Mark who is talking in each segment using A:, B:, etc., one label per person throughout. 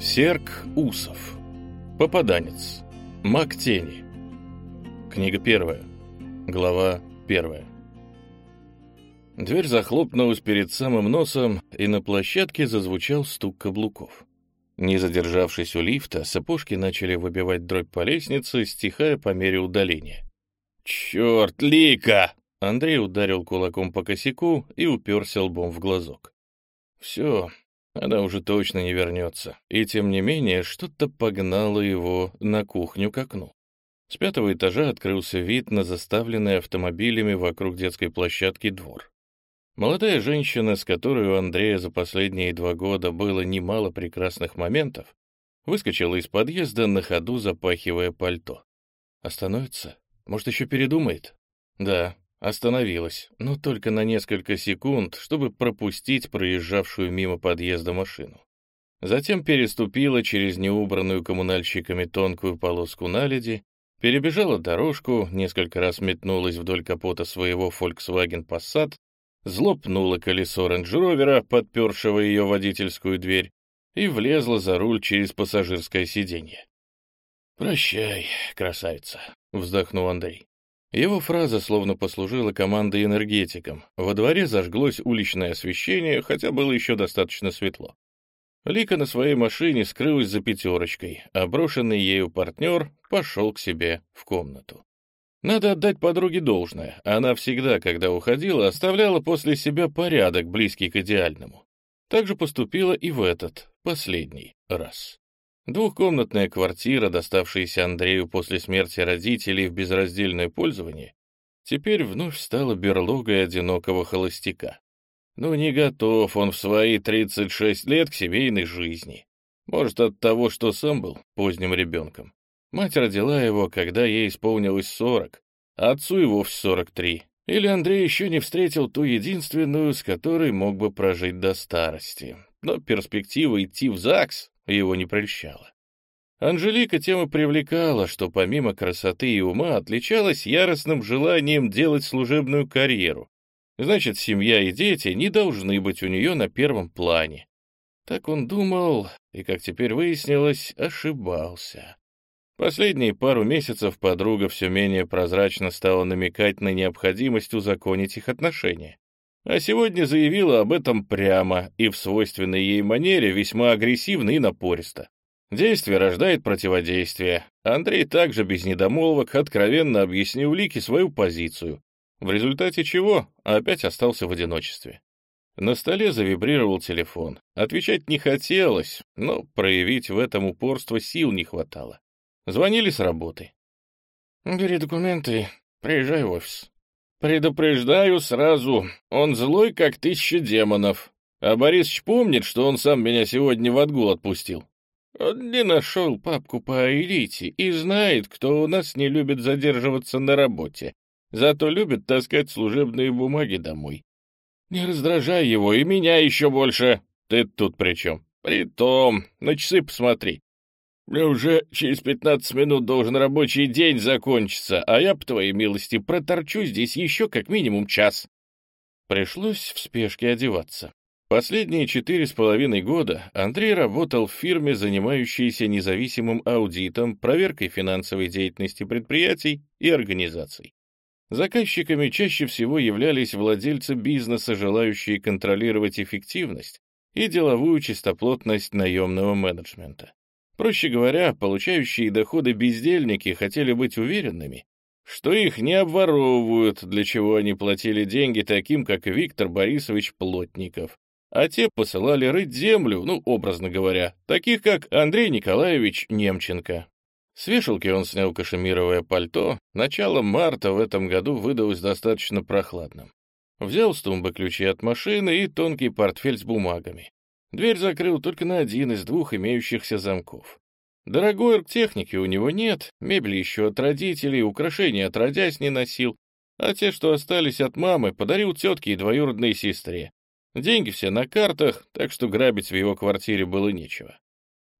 A: Серк Усов. Попаданец. Маг тени. Книга первая. Глава первая. Дверь захлопнулась перед самым носом, и на площадке зазвучал стук каблуков. Не задержавшись у лифта, сапожки начали выбивать дробь по лестнице, стихая по мере удаления. «Черт, Лика!» Андрей ударил кулаком по косяку и уперся лбом в глазок. «Все, она уже точно не вернется. И тем не менее, что-то погнало его на кухню к окну. С пятого этажа открылся вид на заставленный автомобилями вокруг детской площадки двор. Молодая женщина, с которой у Андрея за последние два года было немало прекрасных моментов, выскочила из подъезда на ходу, запахивая пальто. Остановится? Может, еще передумает? Да, Остановилась, но только на несколько секунд, чтобы пропустить проезжавшую мимо подъезда машину. Затем переступила через неубранную коммунальщиками тонкую полоску наледи, перебежала дорожку, несколько раз метнулась вдоль капота своего Volkswagen Passat, злопнула колесо рейндж-ровера, подпершего ее водительскую дверь, и влезла за руль через пассажирское сиденье. «Прощай, красавица», — вздохнул Андрей. Его фраза словно послужила командой энергетиком. Во дворе зажглось уличное освещение, хотя было еще достаточно светло. Лика на своей машине скрылась за пятерочкой, а брошенный ею партнер пошел к себе в комнату. Надо отдать подруге должное. Она всегда, когда уходила, оставляла после себя порядок, близкий к идеальному. Так же поступила и в этот, последний раз. Двухкомнатная квартира, доставшаяся Андрею после смерти родителей в безраздельное пользование, теперь вновь стала берлогой одинокого холостяка. Но не готов он в свои 36 лет к семейной жизни. Может, от того, что сам был поздним ребенком. Мать родила его, когда ей исполнилось 40, а отцу и вовсе 43. Или Андрей еще не встретил ту единственную, с которой мог бы прожить до старости. Но перспектива идти в ЗАГС его не прельщало. Анжелика тем и привлекала, что помимо красоты и ума отличалась яростным желанием делать служебную карьеру. Значит, семья и дети не должны быть у нее на первом плане. Так он думал, и, как теперь выяснилось, ошибался. Последние пару месяцев подруга все менее прозрачно стала намекать на необходимость узаконить их отношения а сегодня заявила об этом прямо и в свойственной ей манере весьма агрессивно и напористо. Действие рождает противодействие. Андрей также без недомолвок откровенно объяснил Лике свою позицию, в результате чего опять остался в одиночестве. На столе завибрировал телефон. Отвечать не хотелось, но проявить в этом упорство сил не хватало. Звонили с работы. «Бери документы, приезжай в офис», «Предупреждаю сразу, он злой, как тысяча демонов. А Борисыч помнит, что он сам меня сегодня в отгул отпустил. Он не нашел папку по элите и знает, кто у нас не любит задерживаться на работе, зато любит таскать служебные бумаги домой. Не раздражай его и меня еще больше. Ты тут при чем? Притом, на часы посмотри. Мне уже через пятнадцать минут должен рабочий день закончиться, а я, по твоей милости, проторчу здесь еще как минимум час. Пришлось в спешке одеваться. Последние четыре с половиной года Андрей работал в фирме, занимающейся независимым аудитом, проверкой финансовой деятельности предприятий и организаций. Заказчиками чаще всего являлись владельцы бизнеса, желающие контролировать эффективность и деловую чистоплотность наемного менеджмента. Проще говоря, получающие доходы бездельники хотели быть уверенными, что их не обворовывают, для чего они платили деньги таким, как Виктор Борисович Плотников, а те посылали рыть землю, ну, образно говоря, таких, как Андрей Николаевич Немченко. С вешалки он снял кашемировое пальто, начало марта в этом году выдалось достаточно прохладным. Взял с тумбы ключи от машины и тонкий портфель с бумагами. Дверь закрыл только на один из двух имеющихся замков. Дорогой оргтехники у него нет, мебели еще от родителей, украшения отродясь не носил, а те, что остались от мамы, подарил тетке и двоюродной сестре. Деньги все на картах, так что грабить в его квартире было нечего.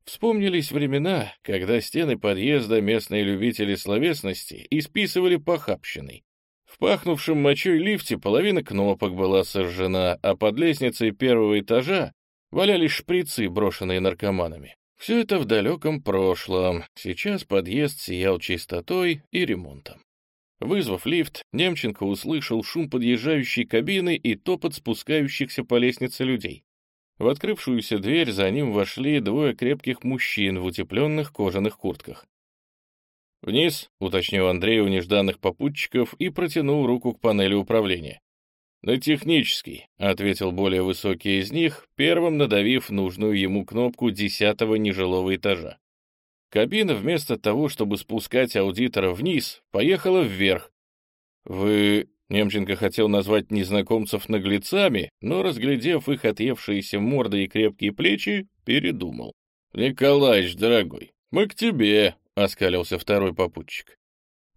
A: Вспомнились времена, когда стены подъезда местные любители словесности исписывали похабщиной. В пахнувшем мочой лифте половина кнопок была сожжена, а под лестницей первого этажа валялись шприцы, брошенные наркоманами. Все это в далеком прошлом. Сейчас подъезд сиял чистотой и ремонтом. Вызвав лифт, Немченко услышал шум подъезжающей кабины и топот спускающихся по лестнице людей. В открывшуюся дверь за ним вошли двое крепких мужчин в утепленных кожаных куртках. «Вниз», — уточнил Андрей у нежданных попутчиков и протянул руку к панели управления. «На технический», — ответил более высокий из них, первым надавив нужную ему кнопку десятого нежилого этажа. Кабина вместо того, чтобы спускать аудитора вниз, поехала вверх. «Вы...» — Немченко хотел назвать незнакомцев наглецами, но, разглядев их отъевшиеся морды и крепкие плечи, передумал. «Николаич, дорогой, мы к тебе», — оскалился второй попутчик.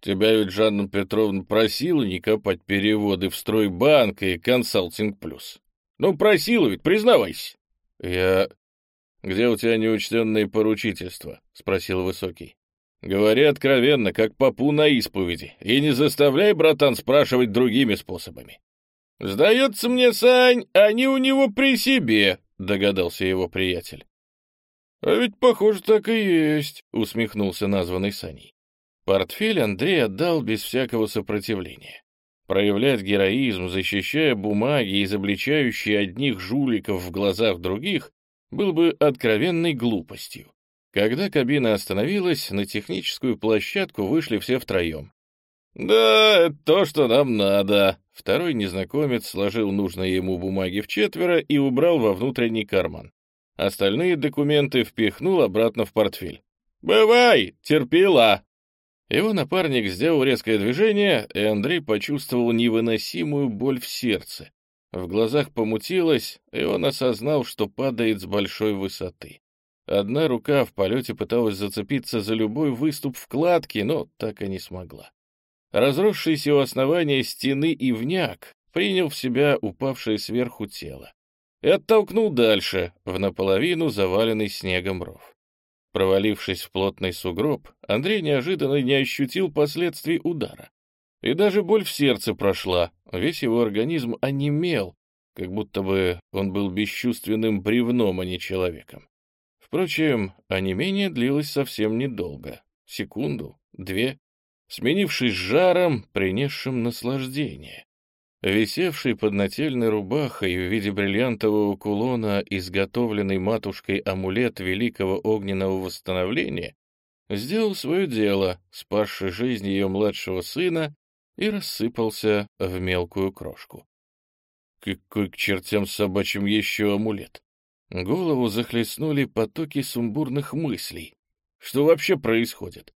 A: «Тебя ведь Жанна Петровна просила не копать переводы в стройбанк и консалтинг плюс. Ну, просила ведь, признавайся». «Я...» «Где у тебя неучтенные поручительства?» — спросил Высокий. «Говори откровенно, как попу на исповеди, и не заставляй, братан, спрашивать другими способами». «Сдается мне, Сань, они у него при себе», — догадался его приятель. «А ведь, похоже, так и есть», — усмехнулся названный Саней. Портфель Андрей отдал без всякого сопротивления. Проявлять героизм, защищая бумаги, изобличающие одних жуликов в глазах других, был бы откровенной глупостью. Когда кабина остановилась, на техническую площадку вышли все втроем. «Да, это то, что нам надо». Второй незнакомец сложил нужные ему бумаги в четверо и убрал во внутренний карман. Остальные документы впихнул обратно в портфель. «Бывай, терпила!» Его напарник сделал резкое движение, и Андрей почувствовал невыносимую боль в сердце. В глазах помутилось, и он осознал, что падает с большой высоты. Одна рука в полете пыталась зацепиться за любой выступ вкладки, но так и не смогла. Разросшийся у основания стены ивняк принял в себя упавшее сверху тело и оттолкнул дальше, в наполовину заваленный снегом ров. Провалившись в плотный сугроб, Андрей неожиданно не ощутил последствий удара. И даже боль в сердце прошла, весь его организм онемел, как будто бы он был бесчувственным бревном, а не человеком. Впрочем, онемение длилось совсем недолго. Секунду, две, сменившись жаром, принесшим наслаждение. Висевший под нательной рубахой в виде бриллиантового кулона, изготовленный матушкой амулет великого огненного восстановления, сделал свое дело, спасший жизнь ее младшего сына и рассыпался в мелкую крошку. Какой к чертям собачьим еще амулет? Голову захлестнули потоки сумбурных мыслей. Что вообще происходит?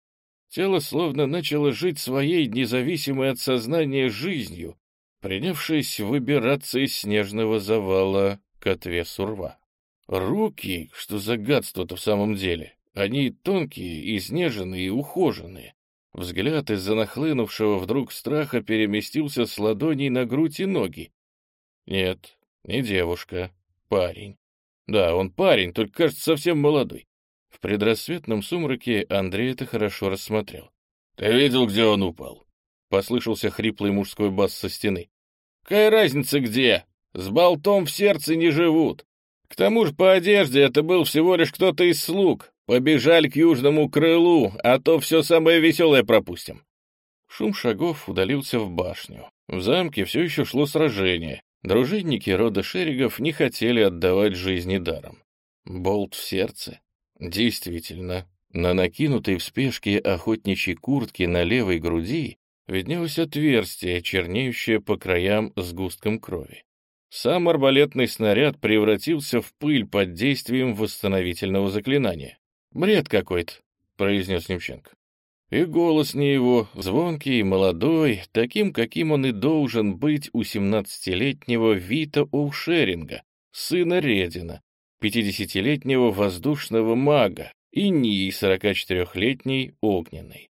A: Тело словно начало жить своей независимой от сознания жизнью, принявшись выбираться из снежного завала к отвесу рва. Руки, что за гадство-то в самом деле, они тонкие, изнеженные и ухоженные, Взгляд из-за нахлынувшего вдруг страха переместился с ладоней на грудь и ноги. Нет, не девушка, парень. Да, он парень, только, кажется, совсем молодой. В предрассветном сумраке Андрей это хорошо рассмотрел. «Ты видел, где он упал?» — послышался хриплый мужской бас со стены. «Какая разница где? С болтом в сердце не живут. К тому же по одежде это был всего лишь кто-то из слуг, Побежали к южному крылу, а то все самое веселое пропустим. Шум шагов удалился в башню. В замке все еще шло сражение. Дружинники рода Шеригов не хотели отдавать жизни даром. Болт в сердце. Действительно, на накинутой в спешке охотничьей куртке на левой груди виднелось отверстие, чернеющее по краям сгустком крови. Сам арбалетный снаряд превратился в пыль под действием восстановительного заклинания. «Бред какой-то», — произнес Немченко. И голос не его, звонкий, молодой, таким, каким он и должен быть у семнадцатилетнего Вита Оушеринга, сына Редина, пятидесятилетнего воздушного мага и Нии, сорокачетырехлетней огненной.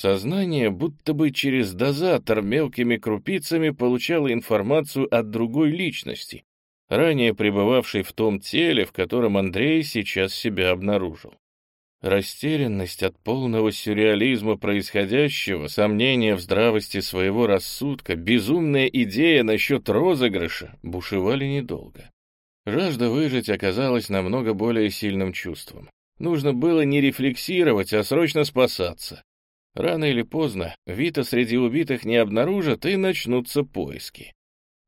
A: Сознание будто бы через дозатор мелкими крупицами получало информацию от другой личности, ранее пребывавшей в том теле, в котором Андрей сейчас себя обнаружил. Растерянность от полного сюрреализма происходящего, сомнения в здравости своего рассудка, безумная идея насчет розыгрыша бушевали недолго. Жажда выжить оказалась намного более сильным чувством. Нужно было не рефлексировать, а срочно спасаться. Рано или поздно Вита среди убитых не обнаружат и начнутся поиски.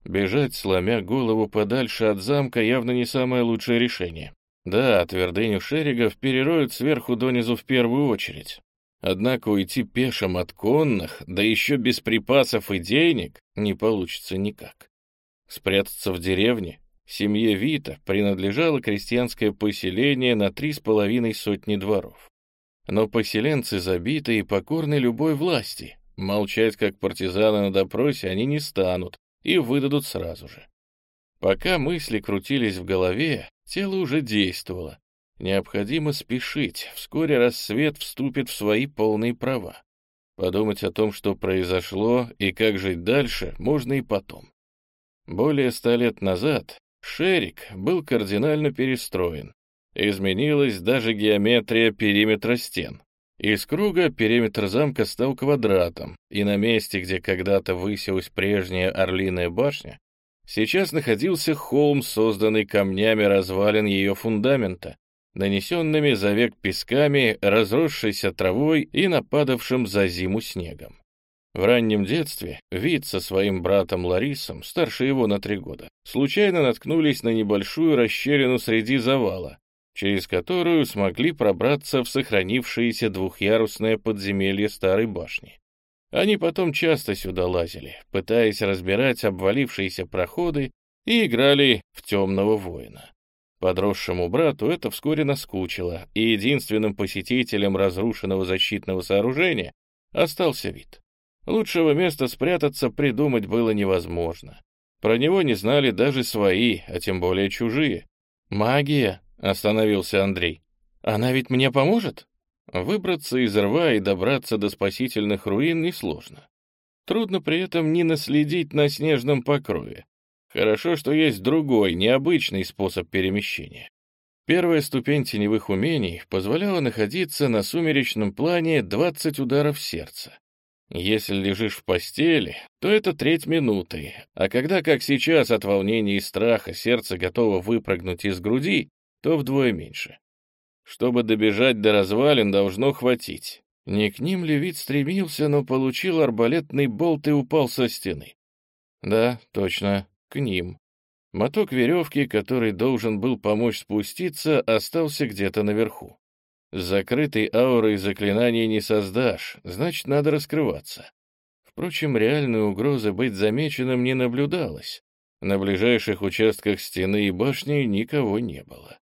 A: Бежать, сломя голову подальше от замка, явно не самое лучшее решение. Да, твердыню Шеригов перероют сверху донизу в первую очередь. Однако уйти пешим от конных, да еще без припасов и денег, не получится никак. Спрятаться в деревне? Семье Вита принадлежало крестьянское поселение на три с половиной сотни дворов. Но поселенцы забиты и покорны любой власти. Молчать, как партизаны на допросе, они не станут и выдадут сразу же. Пока мысли крутились в голове, тело уже действовало. Необходимо спешить, вскоре рассвет вступит в свои полные права. Подумать о том, что произошло и как жить дальше, можно и потом. Более ста лет назад Шерик был кардинально перестроен. Изменилась даже геометрия периметра стен. Из круга периметр замка стал квадратом, и на месте, где когда-то высилась прежняя орлиная башня, сейчас находился холм, созданный камнями развалин ее фундамента, нанесенными за век песками, разросшейся травой и нападавшим за зиму снегом. В раннем детстве Вит со своим братом Ларисом, старше его на три года, случайно наткнулись на небольшую расщелину среди завала, через которую смогли пробраться в сохранившееся двухъярусное подземелье старой башни. Они потом часто сюда лазили, пытаясь разбирать обвалившиеся проходы и играли в темного воина. Подросшему брату это вскоре наскучило, и единственным посетителем разрушенного защитного сооружения остался вид. Лучшего места спрятаться придумать было невозможно. Про него не знали даже свои, а тем более чужие. «Магия», — остановился Андрей. «Она ведь мне поможет?» Выбраться из рва и добраться до спасительных руин несложно. Трудно при этом не наследить на снежном покрове. Хорошо, что есть другой, необычный способ перемещения. Первая ступень теневых умений позволяла находиться на сумеречном плане 20 ударов сердца. Если лежишь в постели, то это треть минуты, а когда, как сейчас, от волнения и страха сердце готово выпрыгнуть из груди, то вдвое меньше. Чтобы добежать до развалин, должно хватить. Не к ним ли вид стремился, но получил арбалетный болт и упал со стены. Да, точно, к ним. Моток веревки, который должен был помочь спуститься, остался где-то наверху. С закрытой аурой заклинаний не создашь, значит, надо раскрываться. Впрочем, реальной угрозы быть замеченным не наблюдалось. На ближайших участках стены и башни никого не было.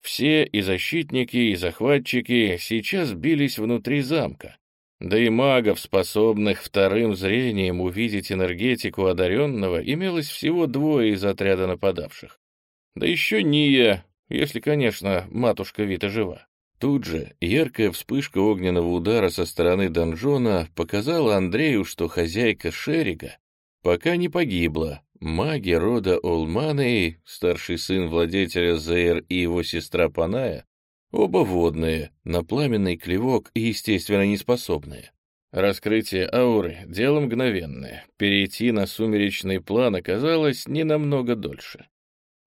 A: Все, и защитники, и захватчики, сейчас бились внутри замка. Да и магов, способных вторым зрением увидеть энергетику одаренного, имелось всего двое из отряда нападавших. Да еще Ния, если, конечно, матушка Вита жива. Тут же яркая вспышка огненного удара со стороны донжона показала Андрею, что хозяйка Шерига пока не погибла. Маги рода Олманей, старший сын владетеля Зейр и его сестра Паная, оба водные, на пламенный клевок и, естественно, неспособные. Раскрытие ауры — дело мгновенное. Перейти на сумеречный план оказалось не намного дольше.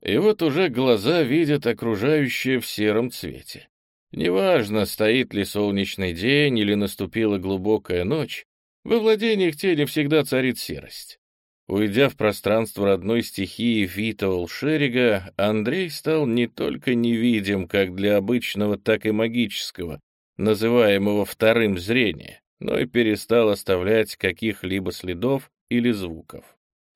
A: И вот уже глаза видят окружающее в сером цвете. Неважно, стоит ли солнечный день или наступила глубокая ночь, во владениях тени всегда царит серость. Уйдя в пространство родной стихии Витоул Шерига, Андрей стал не только невидим как для обычного, так и магического, называемого вторым зрения, но и перестал оставлять каких-либо следов или звуков.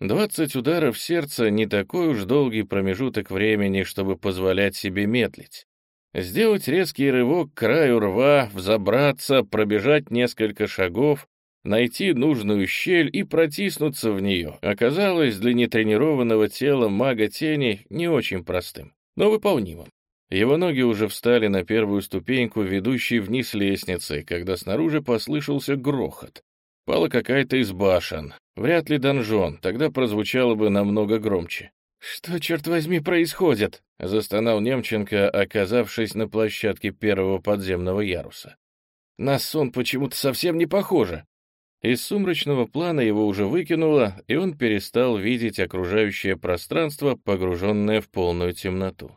A: Двадцать ударов сердца — не такой уж долгий промежуток времени, чтобы позволять себе медлить. Сделать резкий рывок к краю рва, взобраться, пробежать несколько шагов, найти нужную щель и протиснуться в нее оказалось для нетренированного тела мага тени не очень простым, но выполнимым. Его ноги уже встали на первую ступеньку, ведущей вниз лестницы, когда снаружи послышался грохот. Пала какая-то из башен. Вряд ли донжон, тогда прозвучало бы намного громче. «Что, черт возьми, происходит?» — застонал Немченко, оказавшись на площадке первого подземного яруса. «На сон почему-то совсем не похоже». Из сумрачного плана его уже выкинуло, и он перестал видеть окружающее пространство, погруженное в полную темноту.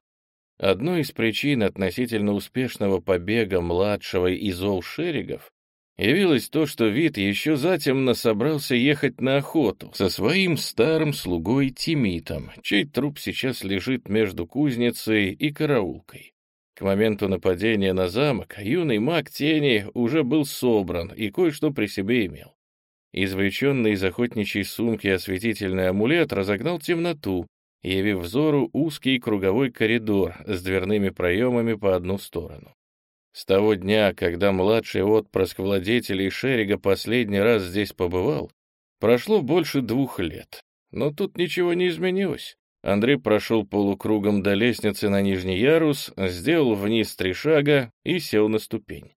A: Одной из причин относительно успешного побега младшего из Олшеригов явилось то, что Вит еще затемно собрался ехать на охоту со своим старым слугой Тимитом, чей труп сейчас лежит между кузницей и караулкой. К моменту нападения на замок юный маг тени уже был собран и кое-что при себе имел. Извлеченный из охотничьей сумки осветительный амулет разогнал темноту, явив взору узкий круговой коридор с дверными проемами по одну сторону. С того дня, когда младший отпрыск владетелей Шерига последний раз здесь побывал, прошло больше двух лет. Но тут ничего не изменилось. Андрей прошел полукругом до лестницы на нижний ярус, сделал вниз три шага и сел на ступень.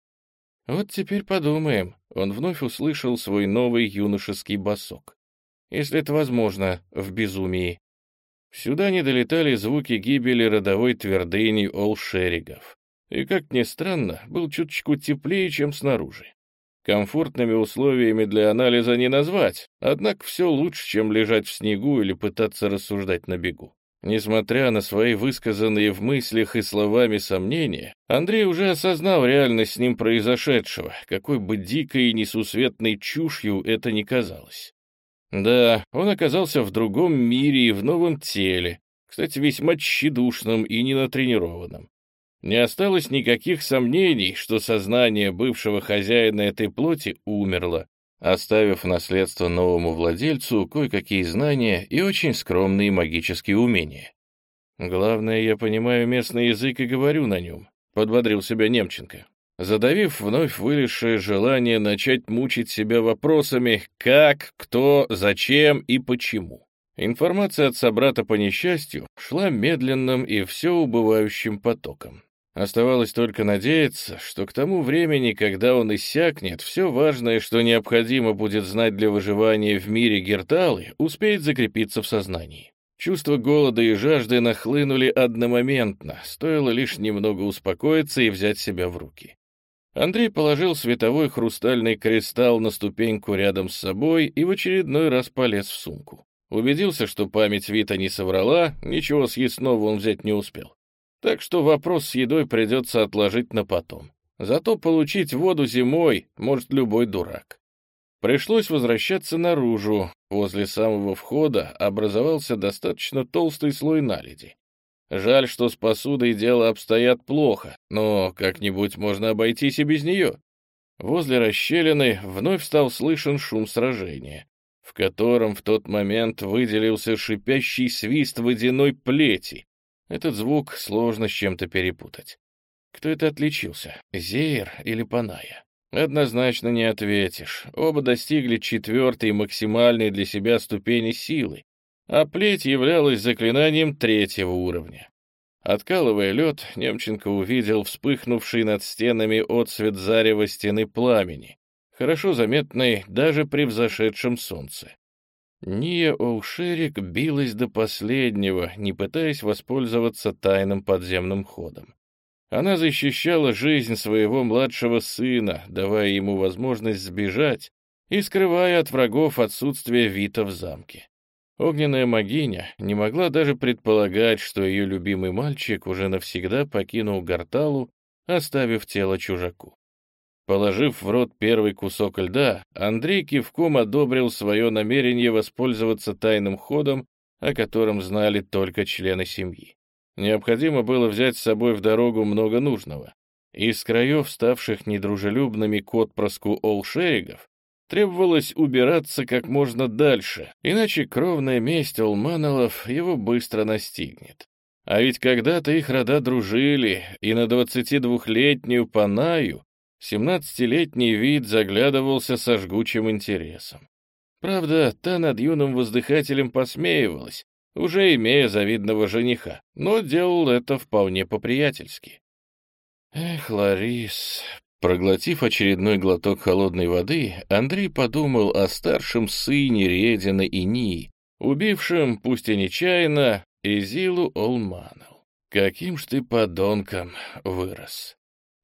A: Вот теперь подумаем. Он вновь услышал свой новый юношеский босок. Если это возможно, в безумии. Сюда не долетали звуки гибели родовой твердыни Олшеригов. И, как ни странно, был чуточку теплее, чем снаружи. Комфортными условиями для анализа не назвать, однако все лучше, чем лежать в снегу или пытаться рассуждать на бегу. Несмотря на свои высказанные в мыслях и словами сомнения, Андрей уже осознал реальность с ним произошедшего, какой бы дикой и несусветной чушью это ни казалось. Да, он оказался в другом мире и в новом теле, кстати, весьма тщедушном и ненатренированном. Не осталось никаких сомнений, что сознание бывшего хозяина этой плоти умерло, оставив наследство новому владельцу кое-какие знания и очень скромные магические умения. «Главное, я понимаю местный язык и говорю на нем», — подбодрил себя Немченко. Задавив вновь вылезшее желание начать мучить себя вопросами «как», «кто», «зачем» и «почему». Информация от собрата по несчастью шла медленным и все убывающим потоком. Оставалось только надеяться, что к тому времени, когда он иссякнет, все важное, что необходимо будет знать для выживания в мире Герталы, успеет закрепиться в сознании. Чувства голода и жажды нахлынули одномоментно, стоило лишь немного успокоиться и взять себя в руки. Андрей положил световой хрустальный кристалл на ступеньку рядом с собой и в очередной раз полез в сумку. Убедился, что память Вита не соврала, ничего съестного он взять не успел. Так что вопрос с едой придется отложить на потом. Зато получить воду зимой может любой дурак. Пришлось возвращаться наружу. Возле самого входа образовался достаточно толстый слой наледи. Жаль, что с посудой дело обстоят плохо, но как-нибудь можно обойтись и без нее. Возле расщелины вновь стал слышен шум сражения, в котором в тот момент выделился шипящий свист водяной плети, этот звук сложно с чем-то перепутать. Кто это отличился, Зеер или Паная? Однозначно не ответишь. Оба достигли четвертой максимальной для себя ступени силы, а плеть являлась заклинанием третьего уровня. Откалывая лед, Немченко увидел вспыхнувший над стенами отсвет зарева стены пламени, хорошо заметный даже при взошедшем солнце. Ния Олшерик билась до последнего, не пытаясь воспользоваться тайным подземным ходом. Она защищала жизнь своего младшего сына, давая ему возможность сбежать и скрывая от врагов отсутствие Вита в замке. Огненная могиня не могла даже предполагать, что ее любимый мальчик уже навсегда покинул Гарталу, оставив тело чужаку. Положив в рот первый кусок льда, Андрей кивком одобрил свое намерение воспользоваться тайным ходом, о котором знали только члены семьи. Необходимо было взять с собой в дорогу много нужного. Из краев, ставших недружелюбными к отпрыску Олшеригов, требовалось убираться как можно дальше, иначе кровная месть Олманолов его быстро настигнет. А ведь когда-то их рода дружили, и на 22-летнюю Панаю Семнадцатилетний вид заглядывался со жгучим интересом. Правда, та над юным воздыхателем посмеивалась, уже имея завидного жениха, но делал это вполне по-приятельски. Эх, Ларис... Проглотив очередной глоток холодной воды, Андрей подумал о старшем сыне Редина и Нии, убившем, пусть и нечаянно, Изилу Олманов. Каким ж ты подонком вырос.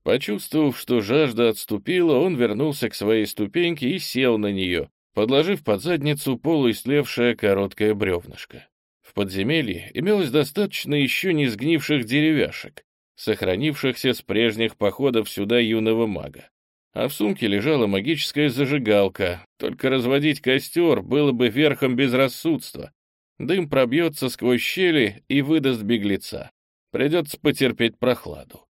A: Почувствовав, что жажда отступила, он вернулся к своей ступеньке и сел на нее, подложив под задницу полуислевшее короткое бревнышко. В подземелье имелось достаточно еще не сгнивших деревяшек, сохранившихся с прежних походов сюда юного мага. А в сумке лежала магическая зажигалка, только разводить костер было бы верхом безрассудства. Дым пробьется сквозь щели и выдаст беглеца. Придется потерпеть прохладу.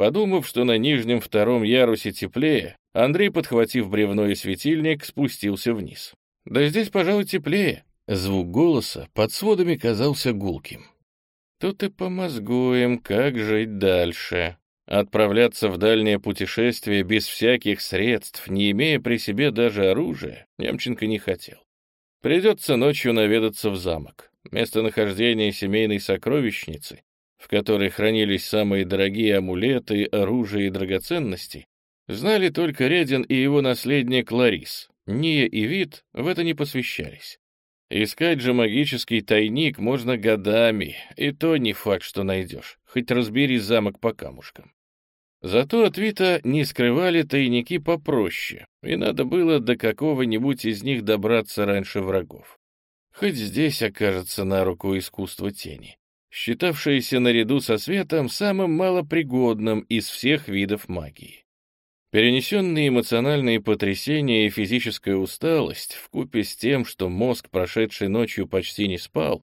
A: Подумав, что на нижнем втором ярусе теплее, Андрей, подхватив бревно и светильник, спустился вниз. «Да здесь, пожалуй, теплее». Звук голоса под сводами казался гулким. «Тут и помозгуем, как жить дальше». Отправляться в дальнее путешествие без всяких средств, не имея при себе даже оружия, Немченко не хотел. Придется ночью наведаться в замок. Местонахождение семейной сокровищницы, в которой хранились самые дорогие амулеты, оружие и драгоценности, знали только Редин и его наследник Ларис. Ния и Вид в это не посвящались. Искать же магический тайник можно годами, и то не факт, что найдешь, хоть разбери замок по камушкам. Зато от Вита не скрывали тайники попроще, и надо было до какого-нибудь из них добраться раньше врагов. Хоть здесь окажется на руку искусство тени, считавшееся наряду со светом самым малопригодным из всех видов магии. Перенесенные эмоциональные потрясения и физическая усталость, вкупе с тем, что мозг, прошедший ночью, почти не спал,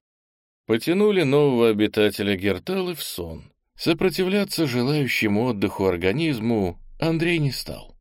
A: потянули нового обитателя Герталы в сон — Сопротивляться желающему отдыху организму Андрей не стал.